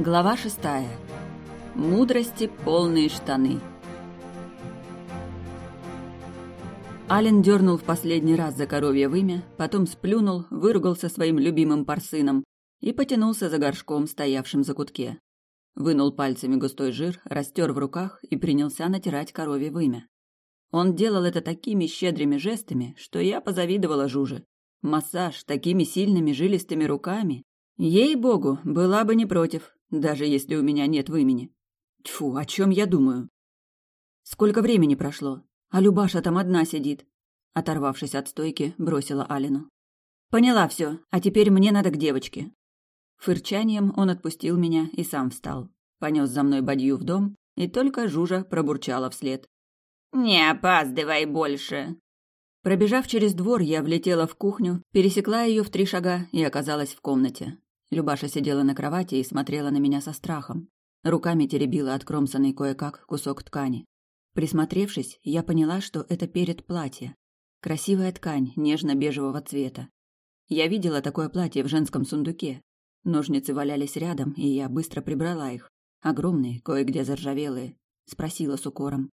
Глава шестая. Мудрости полные штаны. Ален дернул в последний раз за коровье вымя, потом сплюнул, выругался своим любимым парсыном и потянулся за горшком, стоявшим за кутке. Вынул пальцами густой жир, растер в руках и принялся натирать коровье вымя. Он делал это такими щедрыми жестами, что я позавидовала Жуже. Массаж такими сильными жилистыми руками. Ей-богу, была бы не против даже если у меня нет вымени. Тьфу, о чем я думаю? Сколько времени прошло? А Любаша там одна сидит. Оторвавшись от стойки, бросила Алину. Поняла все, а теперь мне надо к девочке. Фырчанием он отпустил меня и сам встал. Понес за мной бадью в дом, и только Жужа пробурчала вслед. «Не опаздывай больше!» Пробежав через двор, я влетела в кухню, пересекла ее в три шага и оказалась в комнате. Любаша сидела на кровати и смотрела на меня со страхом. Руками теребила откромсанный кое-как кусок ткани. Присмотревшись, я поняла, что это перед платье. Красивая ткань нежно-бежевого цвета. Я видела такое платье в женском сундуке. Ножницы валялись рядом, и я быстро прибрала их. Огромные, кое-где заржавелые. Спросила с укором.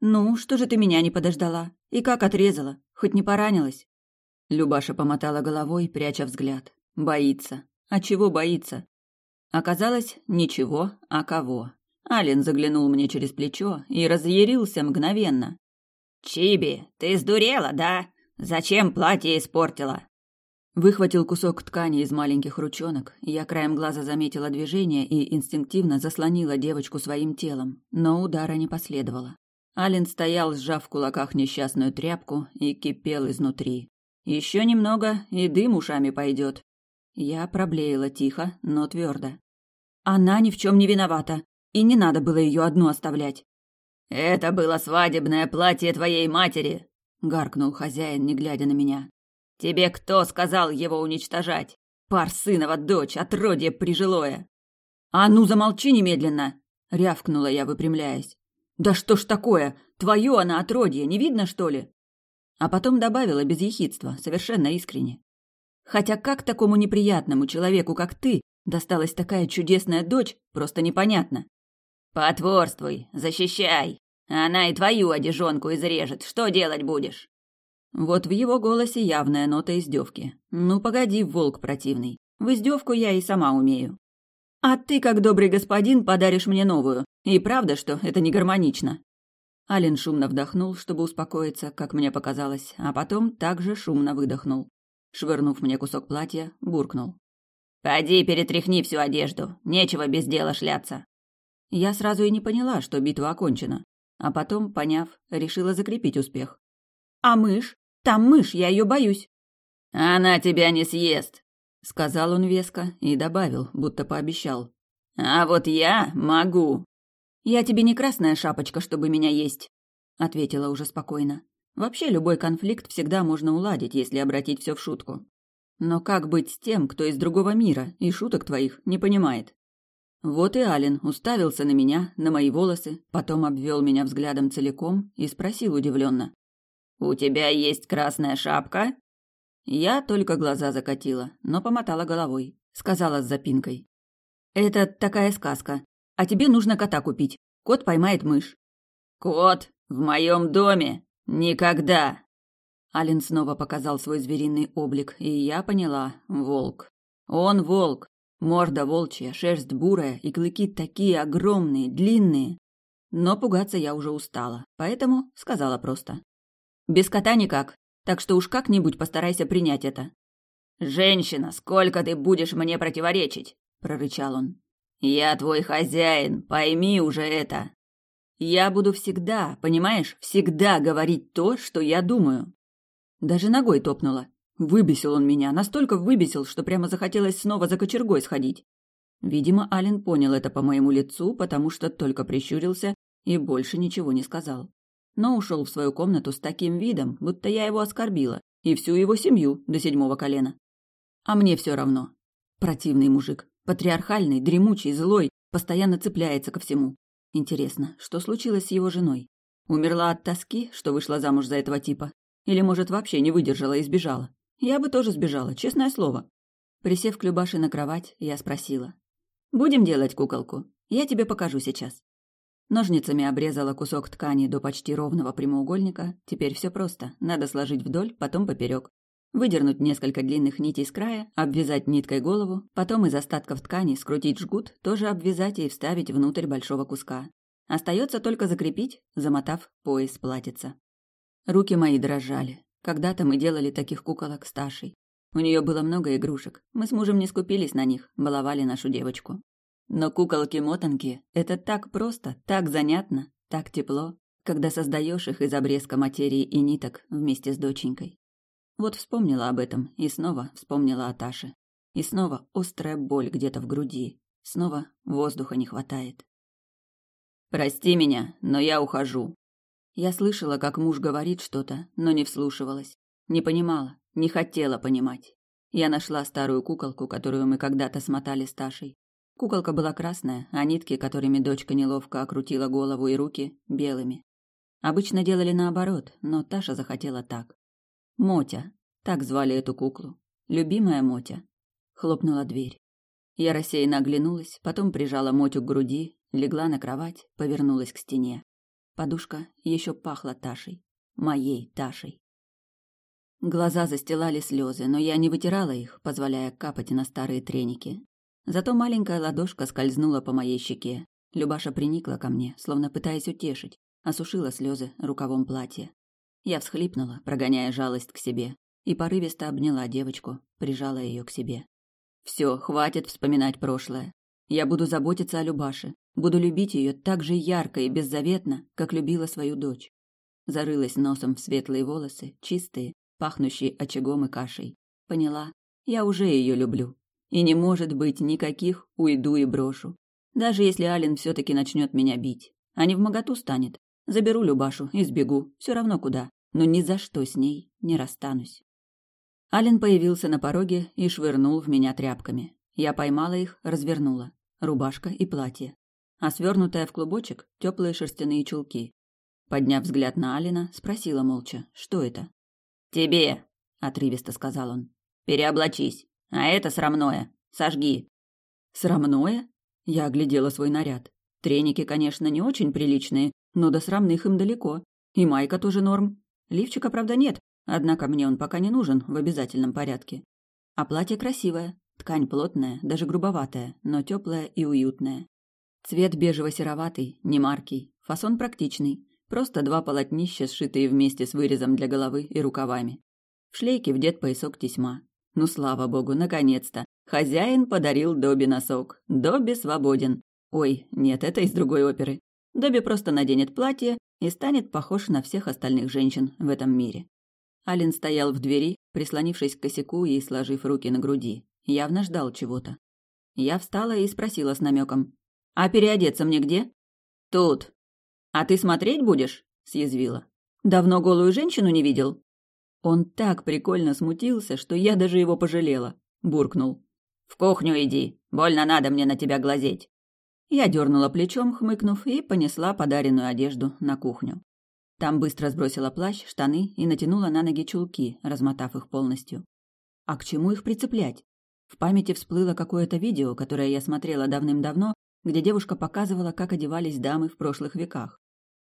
«Ну, что же ты меня не подождала? И как отрезала? Хоть не поранилась?» Любаша помотала головой, пряча взгляд. Боится. А чего боится? Оказалось, ничего, а кого. Ален заглянул мне через плечо и разъярился мгновенно. «Чиби, ты сдурела, да? Зачем платье испортила?» Выхватил кусок ткани из маленьких ручонок, я краем глаза заметила движение и инстинктивно заслонила девочку своим телом, но удара не последовало. Ален стоял, сжав в кулаках несчастную тряпку, и кипел изнутри. Еще немного, и дым ушами пойдет, я проблеяла тихо, но твердо. Она ни в чем не виновата, и не надо было ее одну оставлять. Это было свадебное платье твоей матери, гаркнул хозяин, не глядя на меня. Тебе кто сказал его уничтожать? Парсынова дочь, отродье прижилое. А ну замолчи немедленно, рявкнула я, выпрямляясь. Да что ж такое? Твое она отродье, не видно, что ли? А потом добавила без ехидства, совершенно искренне. Хотя как такому неприятному человеку, как ты, досталась такая чудесная дочь, просто непонятно. Потворствуй, защищай. Она и твою одежонку изрежет. Что делать будешь? Вот в его голосе явная нота издевки. Ну, погоди, волк противный. В издевку я и сама умею. А ты, как добрый господин, подаришь мне новую. И правда, что это не гармонично. Ален шумно вдохнул, чтобы успокоиться, как мне показалось, а потом также шумно выдохнул швырнув мне кусок платья, буркнул. «Поди, перетряхни всю одежду, нечего без дела шляться». Я сразу и не поняла, что битва окончена, а потом, поняв, решила закрепить успех. «А мышь? Там мышь, я ее боюсь». «Она тебя не съест», — сказал он веско и добавил, будто пообещал. «А вот я могу». «Я тебе не красная шапочка, чтобы меня есть», — ответила уже спокойно. Вообще любой конфликт всегда можно уладить, если обратить все в шутку. Но как быть с тем, кто из другого мира и шуток твоих не понимает? Вот и Ален уставился на меня, на мои волосы, потом обвел меня взглядом целиком и спросил удивленно: "У тебя есть красная шапка?" Я только глаза закатила, но помотала головой, сказала с запинкой: "Это такая сказка. А тебе нужно кота купить. Кот поймает мышь". "Кот в моем доме?" «Никогда!» Ален снова показал свой звериный облик, и я поняла — волк. Он волк. Морда волчья, шерсть бурая и клыки такие огромные, длинные. Но пугаться я уже устала, поэтому сказала просто. «Без кота никак, так что уж как-нибудь постарайся принять это». «Женщина, сколько ты будешь мне противоречить?» — прорычал он. «Я твой хозяин, пойми уже это!» Я буду всегда, понимаешь, всегда говорить то, что я думаю. Даже ногой топнула. Выбесил он меня, настолько выбесил, что прямо захотелось снова за кочергой сходить. Видимо, Ален понял это по моему лицу, потому что только прищурился и больше ничего не сказал. Но ушел в свою комнату с таким видом, будто я его оскорбила, и всю его семью до седьмого колена. А мне все равно. Противный мужик, патриархальный, дремучий, злой, постоянно цепляется ко всему. Интересно, что случилось с его женой? Умерла от тоски, что вышла замуж за этого типа? Или, может, вообще не выдержала и сбежала? Я бы тоже сбежала, честное слово. Присев к Любаше на кровать, я спросила. Будем делать куколку. Я тебе покажу сейчас. Ножницами обрезала кусок ткани до почти ровного прямоугольника. Теперь все просто. Надо сложить вдоль, потом поперек. Выдернуть несколько длинных нитей с края, обвязать ниткой голову, потом из остатков ткани скрутить жгут, тоже обвязать и вставить внутрь большого куска. Остается только закрепить, замотав пояс платьица. Руки мои дрожали. Когда-то мы делали таких куколок с Ташей. У нее было много игрушек. Мы с мужем не скупились на них, баловали нашу девочку. Но куколки-мотанки – это так просто, так занятно, так тепло, когда создаешь их из обрезка материи и ниток вместе с доченькой. Вот вспомнила об этом и снова вспомнила о Таше. И снова острая боль где-то в груди. Снова воздуха не хватает. «Прости меня, но я ухожу». Я слышала, как муж говорит что-то, но не вслушивалась. Не понимала, не хотела понимать. Я нашла старую куколку, которую мы когда-то смотали с Ташей. Куколка была красная, а нитки, которыми дочка неловко окрутила голову и руки, белыми. Обычно делали наоборот, но Таша захотела так. Мотя, так звали эту куклу. Любимая Мотя. Хлопнула дверь. Я рассеянно оглянулась, потом прижала Мотю к груди, легла на кровать, повернулась к стене. Подушка еще пахла Ташей. Моей Ташей. Глаза застилали слезы, но я не вытирала их, позволяя капать на старые треники. Зато маленькая ладошка скользнула по моей щеке. Любаша приникла ко мне, словно пытаясь утешить, осушила слезы рукавом платья. Я всхлипнула, прогоняя жалость к себе, и порывисто обняла девочку, прижала ее к себе. Все, хватит вспоминать прошлое. Я буду заботиться о Любаше, буду любить ее так же ярко и беззаветно, как любила свою дочь. Зарылась носом в светлые волосы, чистые, пахнущие очагом и кашей. Поняла, я уже ее люблю, и не может быть никаких «уйду и брошу». Даже если Ален все-таки начнет меня бить. А не в моготу станет. Заберу Любашу и сбегу, все равно куда. Но ни за что с ней не расстанусь. Ален появился на пороге и швырнул в меня тряпками. Я поймала их, развернула. Рубашка и платье. А свернутая в клубочек теплые шерстяные чулки. Подняв взгляд на Алина, спросила молча, что это. «Тебе!» – отрывисто сказал он. «Переоблачись!» А это срамное. Сожги. Срамное? Я оглядела свой наряд. Треники, конечно, не очень приличные, но до срамных им далеко. И майка тоже норм. Лифчика, правда, нет, однако мне он пока не нужен в обязательном порядке. А платье красивое, ткань плотная, даже грубоватая, но теплая и уютная. Цвет бежево-сероватый, не маркий, фасон практичный, просто два полотнища, сшитые вместе с вырезом для головы и рукавами. В шлейке вдет поясок тесьма, ну, слава богу, наконец-то. Хозяин подарил Добби носок. Добби свободен. Ой, нет, это из другой оперы. Добби просто наденет платье и станет похож на всех остальных женщин в этом мире. Ален стоял в двери, прислонившись к косяку и сложив руки на груди. Явно ждал чего-то. Я встала и спросила с намеком. «А переодеться мне где?» «Тут». «А ты смотреть будешь?» – съязвила. «Давно голую женщину не видел?» Он так прикольно смутился, что я даже его пожалела. Буркнул. «В кухню иди, больно надо мне на тебя глазеть». Я дернула плечом, хмыкнув, и понесла подаренную одежду на кухню. Там быстро сбросила плащ, штаны и натянула на ноги чулки, размотав их полностью. А к чему их прицеплять? В памяти всплыло какое-то видео, которое я смотрела давным-давно, где девушка показывала, как одевались дамы в прошлых веках.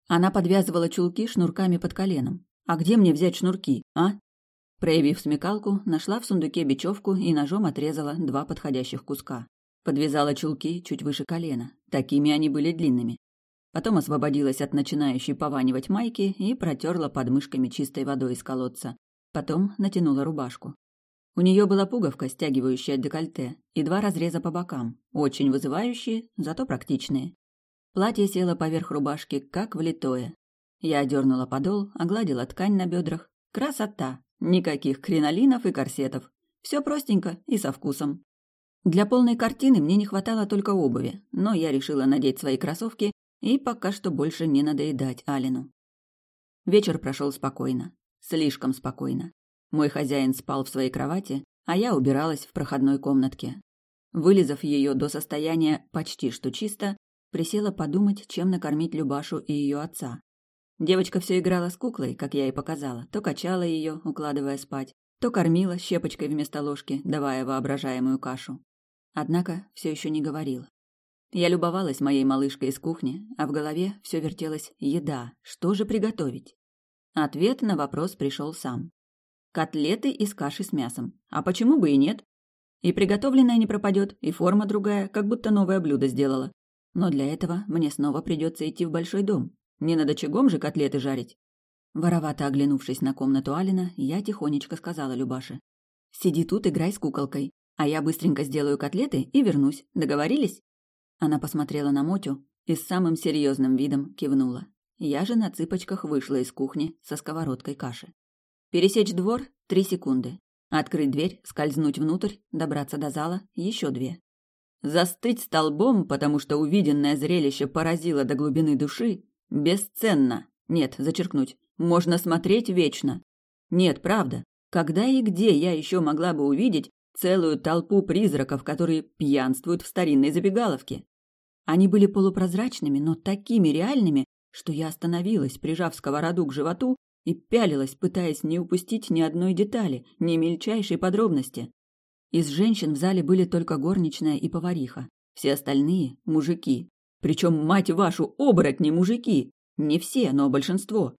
Она подвязывала чулки шнурками под коленом. А где мне взять шнурки, а? Проявив смекалку, нашла в сундуке бечевку и ножом отрезала два подходящих куска. Подвязала чулки чуть выше колена. Такими они были длинными. Потом освободилась от начинающей пованивать майки и протерла подмышками чистой водой из колодца. Потом натянула рубашку. У нее была пуговка, стягивающая декольте, и два разреза по бокам, очень вызывающие, зато практичные. Платье село поверх рубашки, как влитое, я одернула подол, огладила ткань на бедрах. Красота! Никаких кринолинов и корсетов. Все простенько и со вкусом. Для полной картины мне не хватало только обуви, но я решила надеть свои кроссовки и пока что больше не надоедать Алину. Вечер прошел спокойно. Слишком спокойно. Мой хозяин спал в своей кровати, а я убиралась в проходной комнатке. Вылизав ее до состояния почти что чисто, присела подумать, чем накормить Любашу и ее отца. Девочка все играла с куклой, как я и показала, то качала ее, укладывая спать, то кормила щепочкой вместо ложки, давая воображаемую кашу. Однако все еще не говорила. Я любовалась моей малышкой из кухни, а в голове все вертелось еда. Что же приготовить? Ответ на вопрос пришел сам. Котлеты из каши с мясом. А почему бы и нет? И приготовленное не пропадет, и форма другая, как будто новое блюдо сделала. Но для этого мне снова придется идти в большой дом. Не над очагом же котлеты жарить. Воровато оглянувшись на комнату Алина, я тихонечко сказала Любаше. «Сиди тут, играй с куколкой, а я быстренько сделаю котлеты и вернусь. Договорились?» Она посмотрела на Мотю и с самым серьезным видом кивнула. Я же на цыпочках вышла из кухни со сковородкой каши. Пересечь двор – три секунды. Открыть дверь, скользнуть внутрь, добраться до зала – еще две. Застыть столбом, потому что увиденное зрелище поразило до глубины души, бесценно. Нет, зачеркнуть. Можно смотреть вечно. Нет, правда. Когда и где я еще могла бы увидеть целую толпу призраков, которые пьянствуют в старинной забегаловке? Они были полупрозрачными, но такими реальными, что я остановилась, прижав сковороду к животу и пялилась, пытаясь не упустить ни одной детали, ни мельчайшей подробности. Из женщин в зале были только горничная и повариха. Все остальные – мужики. Причем, мать вашу, оборотни мужики. Не все, но большинство.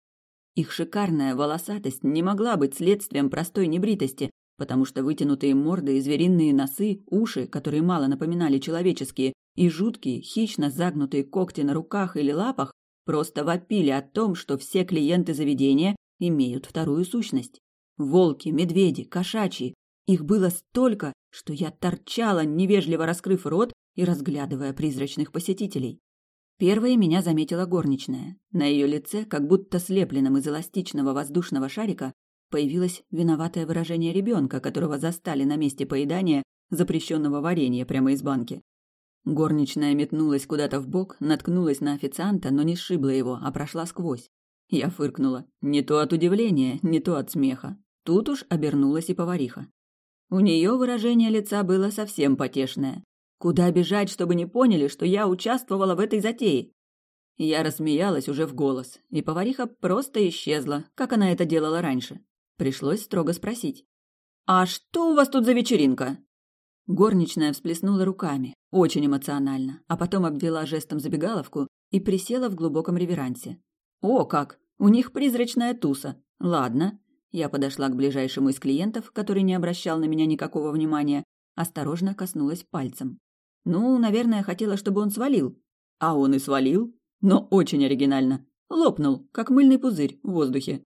Их шикарная волосатость не могла быть следствием простой небритости, потому что вытянутые морды и звериные носы, уши, которые мало напоминали человеческие, и жуткие, хищно загнутые когти на руках или лапах просто вопили о том, что все клиенты заведения имеют вторую сущность. Волки, медведи, кошачьи. Их было столько, что я торчала, невежливо раскрыв рот и разглядывая призрачных посетителей. Первой меня заметила горничная. На ее лице, как будто слепленном из эластичного воздушного шарика, появилось виноватое выражение ребенка, которого застали на месте поедания запрещенного варенья прямо из банки. Горничная метнулась куда-то в бок, наткнулась на официанта, но не сшибла его, а прошла сквозь. Я фыркнула. Не то от удивления, не то от смеха. Тут уж обернулась и повариха. У нее выражение лица было совсем потешное. Куда бежать, чтобы не поняли, что я участвовала в этой затее? Я рассмеялась уже в голос, и повариха просто исчезла, как она это делала раньше. Пришлось строго спросить. «А что у вас тут за вечеринка?» Горничная всплеснула руками, очень эмоционально, а потом обвела жестом забегаловку и присела в глубоком реверансе. «О, как! У них призрачная туса! Ладно». Я подошла к ближайшему из клиентов, который не обращал на меня никакого внимания, осторожно коснулась пальцем. Ну, наверное, хотела, чтобы он свалил. А он и свалил, но очень оригинально. Лопнул, как мыльный пузырь в воздухе.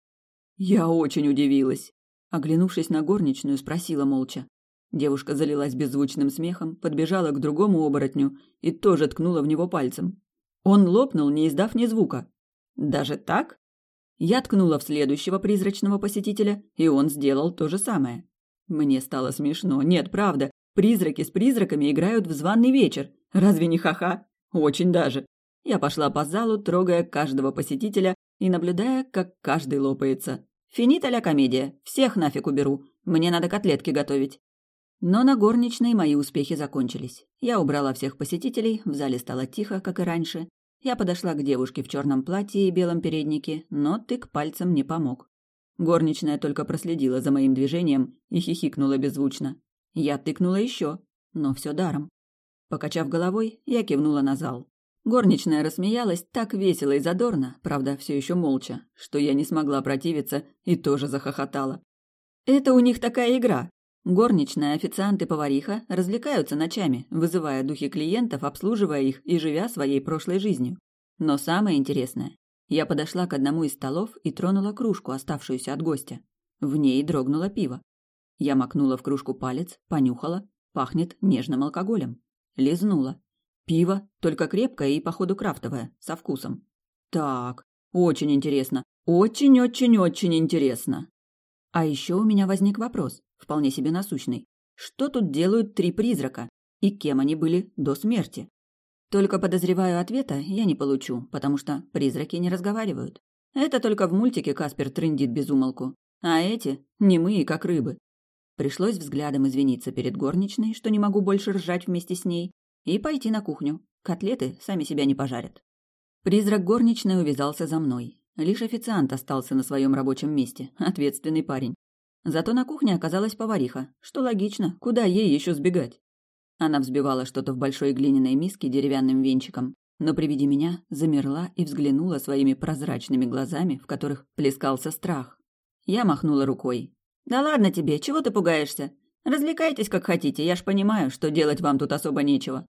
Я очень удивилась. Оглянувшись на горничную, спросила молча. Девушка залилась беззвучным смехом, подбежала к другому оборотню и тоже ткнула в него пальцем. Он лопнул, не издав ни звука. «Даже так?» Я ткнула в следующего призрачного посетителя, и он сделал то же самое. Мне стало смешно. Нет, правда, призраки с призраками играют в званый вечер. Разве не ха-ха? Очень даже. Я пошла по залу, трогая каждого посетителя и наблюдая, как каждый лопается. Финита ля комедия. Всех нафиг уберу. Мне надо котлетки готовить. Но на горничной мои успехи закончились. Я убрала всех посетителей, в зале стало тихо, как и раньше. Я подошла к девушке в черном платье и белом переднике, но тык пальцем не помог. Горничная только проследила за моим движением и хихикнула беззвучно. Я тыкнула еще, но все даром. Покачав головой, я кивнула на зал. Горничная рассмеялась так весело и задорно, правда, все еще молча, что я не смогла противиться и тоже захохотала. Это у них такая игра, Горничная, официант и повариха развлекаются ночами, вызывая духи клиентов, обслуживая их и живя своей прошлой жизнью. Но самое интересное, я подошла к одному из столов и тронула кружку, оставшуюся от гостя. В ней дрогнуло пиво. Я макнула в кружку палец, понюхала, пахнет нежным алкоголем. Лизнула. Пиво, только крепкое и, походу, крафтовое, со вкусом. Так, очень интересно. Очень-очень-очень интересно. А еще у меня возник вопрос вполне себе насущный. Что тут делают три призрака? И кем они были до смерти? Только подозреваю ответа я не получу, потому что призраки не разговаривают. Это только в мультике Каспер трындит без умолку. А эти немые, как рыбы. Пришлось взглядом извиниться перед горничной, что не могу больше ржать вместе с ней, и пойти на кухню. Котлеты сами себя не пожарят. Призрак горничной увязался за мной. Лишь официант остался на своем рабочем месте, ответственный парень. Зато на кухне оказалась повариха, что логично, куда ей еще сбегать. Она взбивала что-то в большой глиняной миске деревянным венчиком, но при виде меня замерла и взглянула своими прозрачными глазами, в которых плескался страх. Я махнула рукой. «Да ладно тебе, чего ты пугаешься? Развлекайтесь как хотите, я ж понимаю, что делать вам тут особо нечего».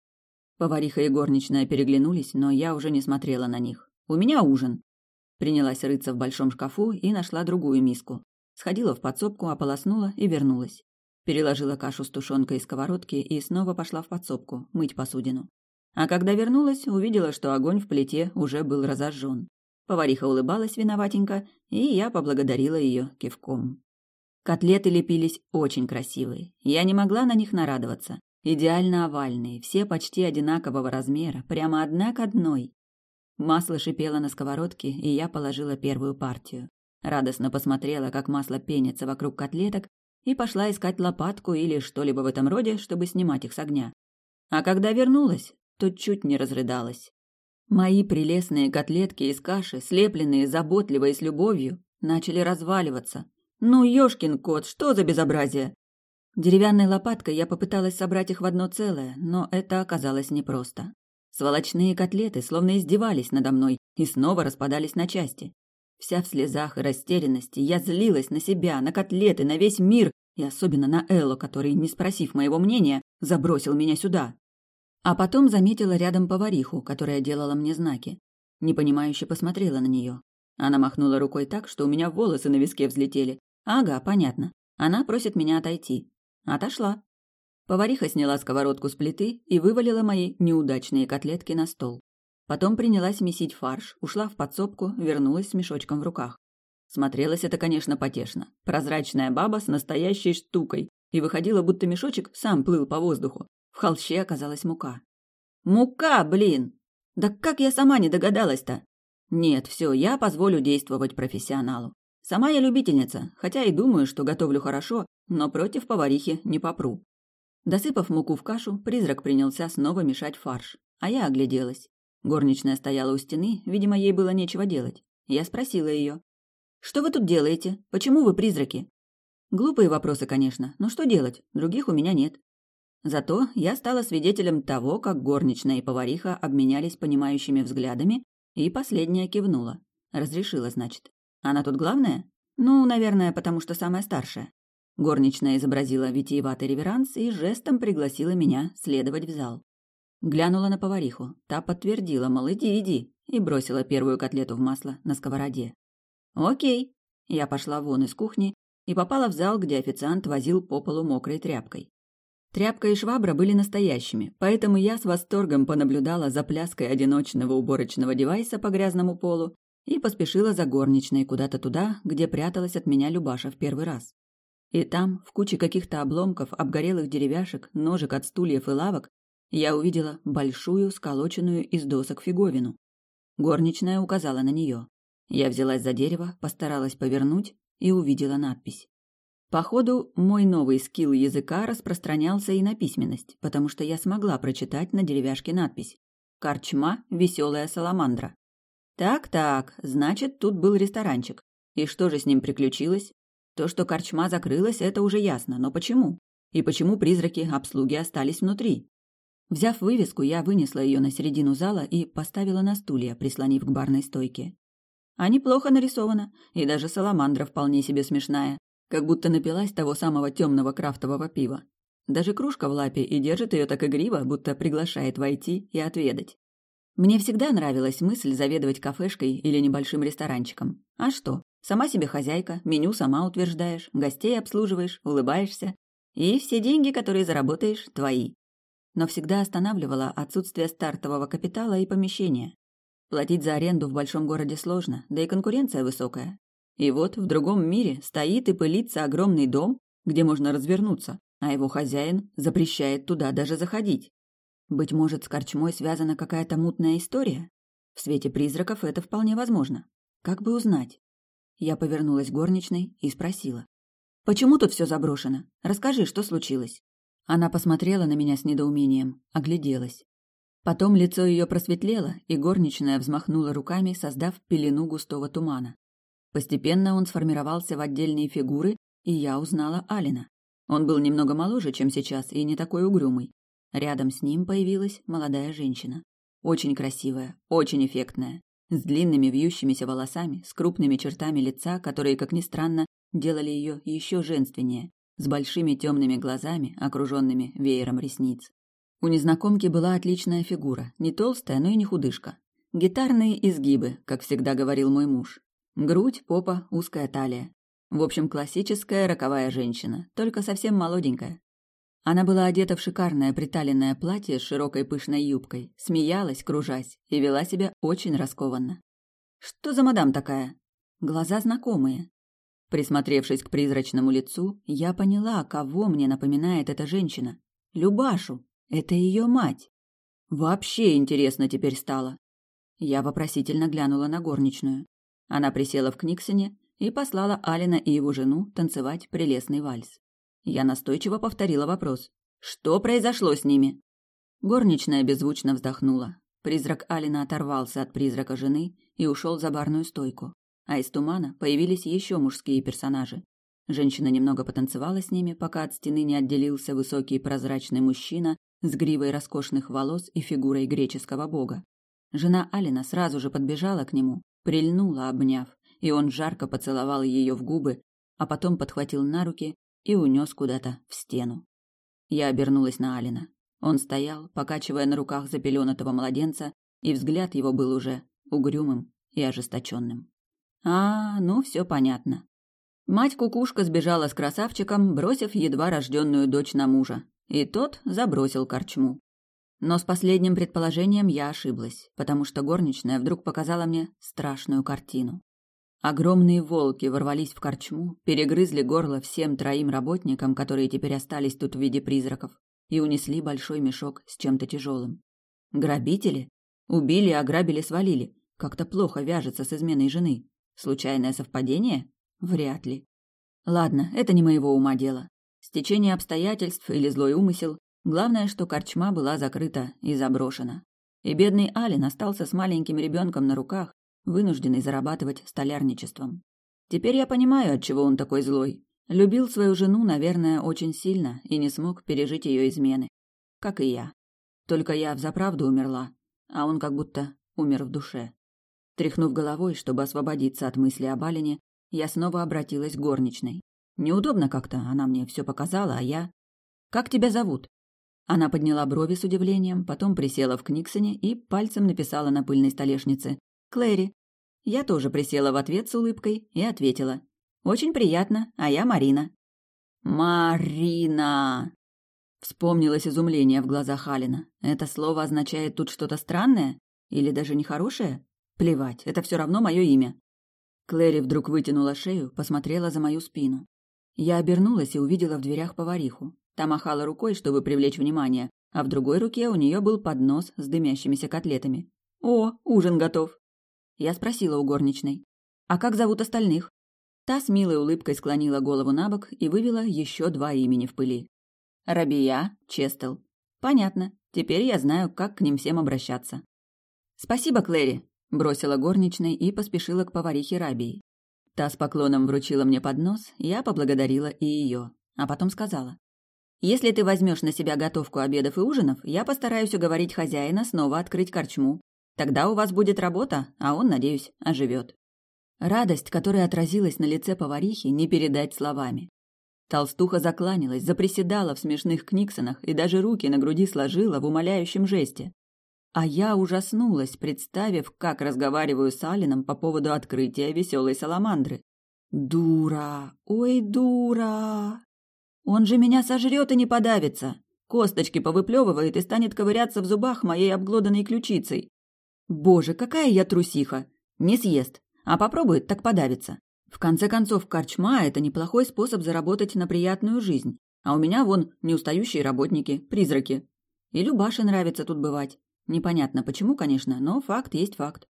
Повариха и горничная переглянулись, но я уже не смотрела на них. «У меня ужин». Принялась рыться в большом шкафу и нашла другую миску. Сходила в подсобку, ополоснула и вернулась. Переложила кашу с тушенкой из сковородки и снова пошла в подсобку мыть посудину. А когда вернулась, увидела, что огонь в плите уже был разожжен. Повариха улыбалась виноватенько, и я поблагодарила ее кивком. Котлеты лепились очень красивые. Я не могла на них нарадоваться. Идеально овальные, все почти одинакового размера, прямо одна к одной. Масло шипело на сковородке, и я положила первую партию. Радостно посмотрела, как масло пенится вокруг котлеток, и пошла искать лопатку или что-либо в этом роде, чтобы снимать их с огня. А когда вернулась, то чуть не разрыдалась. Мои прелестные котлетки из каши, слепленные заботливо и с любовью, начали разваливаться. Ну, ёшкин кот, что за безобразие? Деревянной лопаткой я попыталась собрать их в одно целое, но это оказалось непросто. Сволочные котлеты словно издевались надо мной и снова распадались на части. Вся в слезах и растерянности, я злилась на себя, на котлеты, на весь мир и особенно на Элло, который, не спросив моего мнения, забросил меня сюда. А потом заметила рядом повариху, которая делала мне знаки. Непонимающе посмотрела на нее. Она махнула рукой так, что у меня волосы на виске взлетели. Ага, понятно. Она просит меня отойти. Отошла. Повариха сняла сковородку с плиты и вывалила мои неудачные котлетки на стол. Потом принялась месить фарш, ушла в подсобку, вернулась с мешочком в руках. Смотрелось это, конечно, потешно. Прозрачная баба с настоящей штукой. И выходило, будто мешочек сам плыл по воздуху. В холще оказалась мука. Мука, блин! Да как я сама не догадалась-то? Нет, все, я позволю действовать профессионалу. Сама я любительница, хотя и думаю, что готовлю хорошо, но против поварихи не попру. Досыпав муку в кашу, призрак принялся снова мешать фарш, а я огляделась. Горничная стояла у стены, видимо, ей было нечего делать. Я спросила ее. «Что вы тут делаете? Почему вы призраки?» Глупые вопросы, конечно, но что делать? Других у меня нет. Зато я стала свидетелем того, как горничная и повариха обменялись понимающими взглядами, и последняя кивнула. Разрешила, значит. Она тут главная? Ну, наверное, потому что самая старшая. Горничная изобразила витиеватый реверанс и жестом пригласила меня следовать в зал. Глянула на повариху. Та подтвердила, мол, иди, иди, и бросила первую котлету в масло на сковороде. Окей. Я пошла вон из кухни и попала в зал, где официант возил по полу мокрой тряпкой. Тряпка и швабра были настоящими, поэтому я с восторгом понаблюдала за пляской одиночного уборочного девайса по грязному полу и поспешила за горничной куда-то туда, где пряталась от меня Любаша в первый раз. И там, в куче каких-то обломков, обгорелых деревяшек, ножек от стульев и лавок, я увидела большую, сколоченную из досок фиговину. Горничная указала на нее. Я взялась за дерево, постаралась повернуть и увидела надпись. Походу, мой новый скилл языка распространялся и на письменность, потому что я смогла прочитать на деревяшке надпись «Корчма, веселая саламандра». Так-так, значит, тут был ресторанчик. И что же с ним приключилось? То, что корчма закрылась, это уже ясно, но почему? И почему призраки обслуги остались внутри? Взяв вывеску, я вынесла ее на середину зала и поставила на стулья, прислонив к барной стойке. А неплохо нарисовано, и даже саламандра вполне себе смешная, как будто напилась того самого темного крафтового пива. Даже кружка в лапе и держит ее так игриво, будто приглашает войти и отведать. Мне всегда нравилась мысль заведовать кафешкой или небольшим ресторанчиком. А что? Сама себе хозяйка, меню сама утверждаешь, гостей обслуживаешь, улыбаешься. И все деньги, которые заработаешь, твои но всегда останавливало отсутствие стартового капитала и помещения. Платить за аренду в большом городе сложно, да и конкуренция высокая. И вот в другом мире стоит и пылится огромный дом, где можно развернуться, а его хозяин запрещает туда даже заходить. Быть может, с корчмой связана какая-то мутная история? В свете призраков это вполне возможно. Как бы узнать? Я повернулась к горничной и спросила. «Почему тут все заброшено? Расскажи, что случилось?» Она посмотрела на меня с недоумением, огляделась. Потом лицо ее просветлело, и горничная взмахнула руками, создав пелену густого тумана. Постепенно он сформировался в отдельные фигуры, и я узнала Алина. Он был немного моложе, чем сейчас, и не такой угрюмый. Рядом с ним появилась молодая женщина. Очень красивая, очень эффектная, с длинными вьющимися волосами, с крупными чертами лица, которые, как ни странно, делали ее еще женственнее, с большими темными глазами, окруженными веером ресниц. У незнакомки была отличная фигура, не толстая, но и не худышка. Гитарные изгибы, как всегда говорил мой муж. Грудь, попа, узкая талия. В общем, классическая роковая женщина, только совсем молоденькая. Она была одета в шикарное приталенное платье с широкой пышной юбкой, смеялась, кружась, и вела себя очень раскованно. Что за мадам такая? Глаза знакомые. Присмотревшись к призрачному лицу, я поняла, кого мне напоминает эта женщина. Любашу. Это ее мать. Вообще интересно теперь стало. Я вопросительно глянула на горничную. Она присела в Книксоне и послала Алина и его жену танцевать прелестный вальс. Я настойчиво повторила вопрос. «Что произошло с ними?» Горничная беззвучно вздохнула. Призрак Алина оторвался от призрака жены и ушел за барную стойку. А из тумана появились еще мужские персонажи. Женщина немного потанцевала с ними, пока от стены не отделился высокий прозрачный мужчина с гривой роскошных волос и фигурой греческого бога. Жена Алина сразу же подбежала к нему, прильнула, обняв, и он жарко поцеловал ее в губы, а потом подхватил на руки и унес куда-то в стену. Я обернулась на Алина. Он стоял, покачивая на руках запеленатого младенца, и взгляд его был уже угрюмым и ожесточенным. А, ну все понятно. Мать-кукушка сбежала с красавчиком, бросив едва рожденную дочь на мужа, и тот забросил корчму. Но с последним предположением я ошиблась, потому что горничная вдруг показала мне страшную картину. Огромные волки ворвались в корчму, перегрызли горло всем троим работникам, которые теперь остались тут в виде призраков, и унесли большой мешок с чем-то тяжелым. Грабители? Убили, ограбили, свалили. Как-то плохо вяжется с изменой жены. Случайное совпадение? Вряд ли. Ладно, это не моего ума дело. Стечение обстоятельств или злой умысел, Главное, что корчма была закрыта и заброшена. И бедный Алин остался с маленьким ребенком на руках, вынужденный зарабатывать столярничеством. Теперь я понимаю, от чего он такой злой. Любил свою жену, наверное, очень сильно и не смог пережить ее измены. Как и я. Только я взаправду умерла, а он как будто умер в душе. Тряхнув головой, чтобы освободиться от мысли об Алине, я снова обратилась к горничной. Неудобно как-то, она мне все показала, а я... «Как тебя зовут?» Она подняла брови с удивлением, потом присела в Книксоне и пальцем написала на пыльной столешнице «Клэри». Я тоже присела в ответ с улыбкой и ответила «Очень приятно, а я Марина». «Марина!» Вспомнилось изумление в глазах Алина. Это слово означает тут что-то странное? Или даже нехорошее? Плевать, это все равно мое имя. Клэри вдруг вытянула шею, посмотрела за мою спину. Я обернулась и увидела в дверях повариху. Та махала рукой, чтобы привлечь внимание, а в другой руке у нее был поднос с дымящимися котлетами. «О, ужин готов!» Я спросила у горничной. «А как зовут остальных?» Та с милой улыбкой склонила голову на бок и вывела еще два имени в пыли. Рабия, Честел. Понятно. Теперь я знаю, как к ним всем обращаться. Спасибо, Клэри, бросила горничной и поспешила к поварихе Рабии. Та с поклоном вручила мне поднос, я поблагодарила и ее, а потом сказала: если ты возьмешь на себя готовку обедов и ужинов, я постараюсь уговорить хозяина снова открыть корчму. Тогда у вас будет работа, а он, надеюсь, оживет. Радость, которая отразилась на лице поварихи, не передать словами. Толстуха закланялась, заприседала в смешных книксонах и даже руки на груди сложила в умоляющем жесте. А я ужаснулась, представив, как разговариваю с Алином по поводу открытия веселой саламандры. Дура! Ой, дура! Он же меня сожрет и не подавится. Косточки повыплевывает и станет ковыряться в зубах моей обглоданной ключицей. Боже, какая я трусиха! Не съест, а попробует, так подавится. В конце концов, корчма – это неплохой способ заработать на приятную жизнь. А у меня вон неустающие работники, призраки. И Любаше нравится тут бывать. Непонятно почему, конечно, но факт есть факт.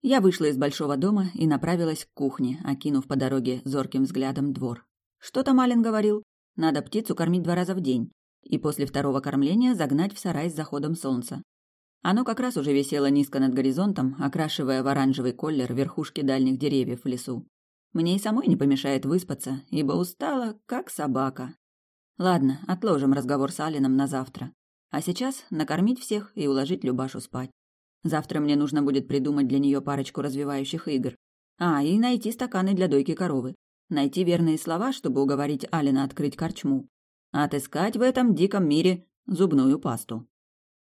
Я вышла из большого дома и направилась к кухне, окинув по дороге зорким взглядом двор. Что там Ален говорил? Надо птицу кормить два раза в день. И после второго кормления загнать в сарай с заходом солнца. Оно как раз уже висело низко над горизонтом, окрашивая в оранжевый колер верхушки дальних деревьев в лесу. Мне и самой не помешает выспаться, ибо устала, как собака. Ладно, отложим разговор с Алином на завтра. А сейчас накормить всех и уложить Любашу спать. Завтра мне нужно будет придумать для нее парочку развивающих игр. А, и найти стаканы для дойки коровы. Найти верные слова, чтобы уговорить Алина открыть корчму. Отыскать в этом диком мире зубную пасту.